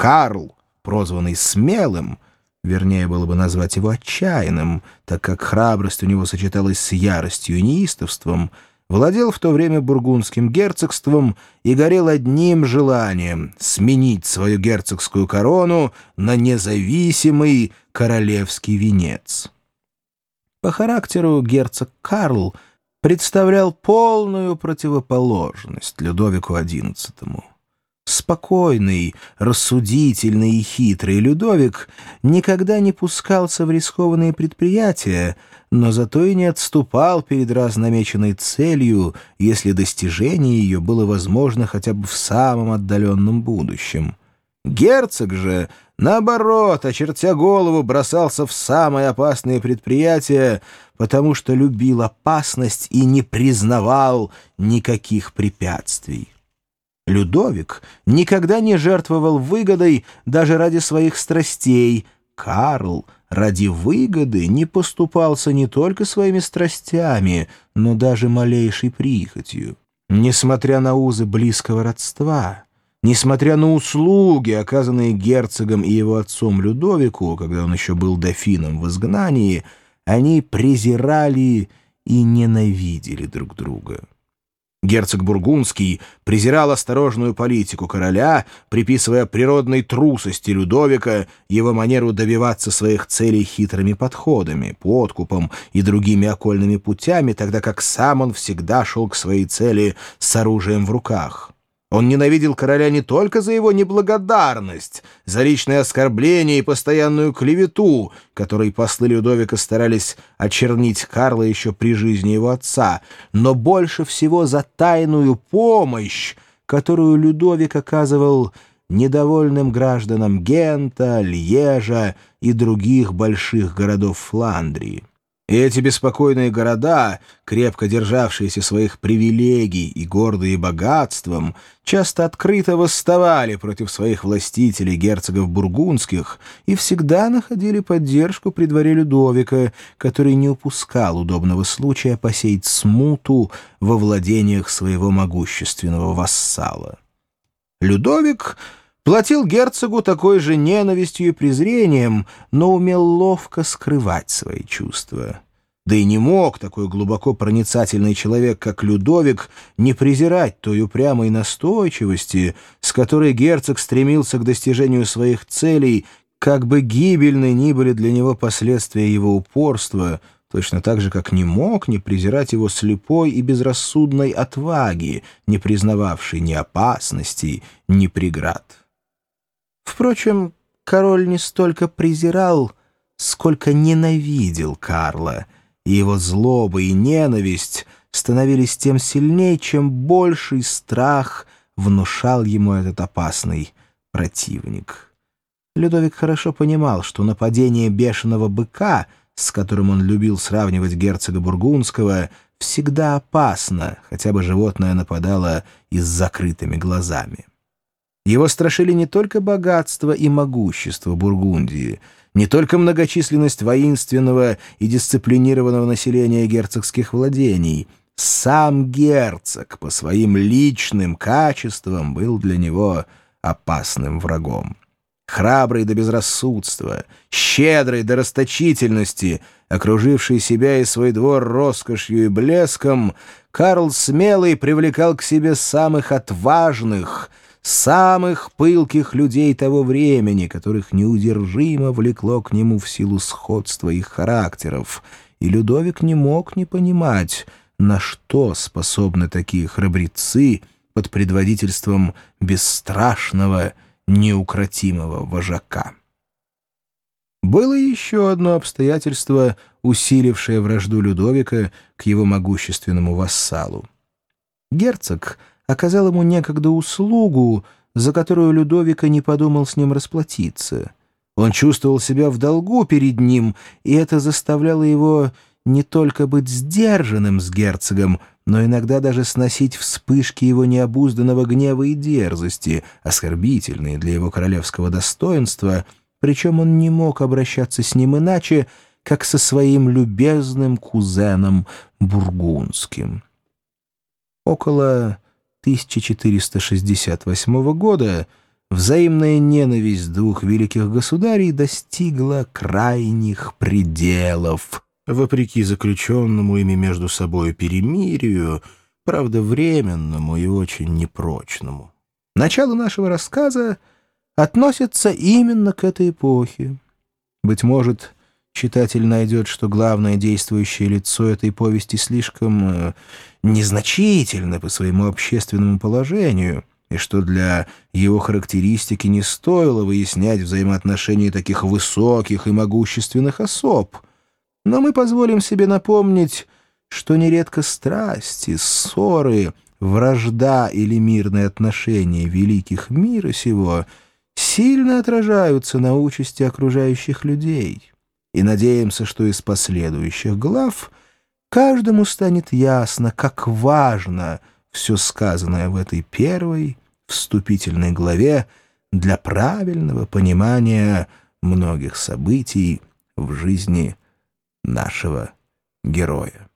Карл, прозванный Смелым, вернее было бы назвать его отчаянным, так как храбрость у него сочеталась с яростью и неистовством, владел в то время бургундским герцогством и горел одним желанием — сменить свою герцогскую корону на независимый королевский венец. По характеру герцог Карл представлял полную противоположность Людовику XI. Спокойный, рассудительный и хитрый Людовик никогда не пускался в рискованные предприятия, но зато и не отступал перед разнамеченной целью, если достижение ее было возможно хотя бы в самом отдаленном будущем. Герцог же, наоборот, очертя голову, бросался в самые опасные предприятия, потому что любил опасность и не признавал никаких препятствий. Людовик никогда не жертвовал выгодой даже ради своих страстей. Карл ради выгоды не поступался не только своими страстями, но даже малейшей прихотью. Несмотря на узы близкого родства, несмотря на услуги, оказанные герцогом и его отцом Людовику, когда он еще был дофином в изгнании, они презирали и ненавидели друг друга. Герцог Бургундский презирал осторожную политику короля, приписывая природной трусости Людовика его манеру добиваться своих целей хитрыми подходами, подкупом и другими окольными путями, тогда как сам он всегда шел к своей цели с оружием в руках. Он ненавидел короля не только за его неблагодарность, за личное оскорбление и постоянную клевету, которой послы Людовика старались очернить Карла еще при жизни его отца, но больше всего за тайную помощь, которую Людовик оказывал недовольным гражданам Гента, Льежа и других больших городов Фландрии. И эти беспокойные города, крепко державшиеся своих привилегий и гордые богатством, часто открыто восставали против своих властителей, герцогов бургундских, и всегда находили поддержку при дворе Людовика, который не упускал удобного случая посеять смуту во владениях своего могущественного вассала. Людовик платил герцогу такой же ненавистью и презрением, но умел ловко скрывать свои чувства. Да и не мог такой глубоко проницательный человек, как Людовик, не презирать той упрямой настойчивости, с которой герцог стремился к достижению своих целей, как бы гибельны ни были для него последствия его упорства, точно так же, как не мог не презирать его слепой и безрассудной отваги, не признававшей ни опасностей, ни преград. Впрочем, король не столько презирал, сколько ненавидел Карла, и его злоба и ненависть становились тем сильнее, чем больший страх внушал ему этот опасный противник. Людовик хорошо понимал, что нападение бешеного быка, с которым он любил сравнивать герцога Бургундского, всегда опасно, хотя бы животное нападало и с закрытыми глазами. Его страшили не только богатство и могущество Бургундии, не только многочисленность воинственного и дисциплинированного населения герцогских владений. Сам герцог по своим личным качествам был для него опасным врагом. Храбрый до безрассудства, щедрый до расточительности, окруживший себя и свой двор роскошью и блеском, Карл Смелый привлекал к себе самых отважных — самых пылких людей того времени, которых неудержимо влекло к нему в силу сходства их характеров, и Людовик не мог не понимать, на что способны такие храбрецы под предводительством бесстрашного, неукротимого вожака. Было еще одно обстоятельство, усилившее вражду Людовика к его могущественному вассалу. Герцог — оказал ему некогда услугу, за которую Людовика не подумал с ним расплатиться. Он чувствовал себя в долгу перед ним, и это заставляло его не только быть сдержанным с герцогом, но иногда даже сносить вспышки его необузданного гнева и дерзости, оскорбительные для его королевского достоинства, причем он не мог обращаться с ним иначе, как со своим любезным кузеном Бургундским. Около 1468 года взаимная ненависть двух великих государей достигла крайних пределов. Вопреки заключенному ими между собой перемирию, правда, временному и очень непрочному. Начало нашего рассказа относится именно к этой эпохе. Быть может, читатель найдет, что главное действующее лицо этой повести слишком э, незначительно по своему общественному положению, и что для его характеристики не стоило выяснять взаимоотношения таких высоких и могущественных особ. Но мы позволим себе напомнить, что нередко страсти, ссоры, вражда или мирные отношения великих мира сего сильно отражаются на участи окружающих людей и надеемся, что из последующих глав каждому станет ясно, как важно все сказанное в этой первой вступительной главе для правильного понимания многих событий в жизни нашего героя.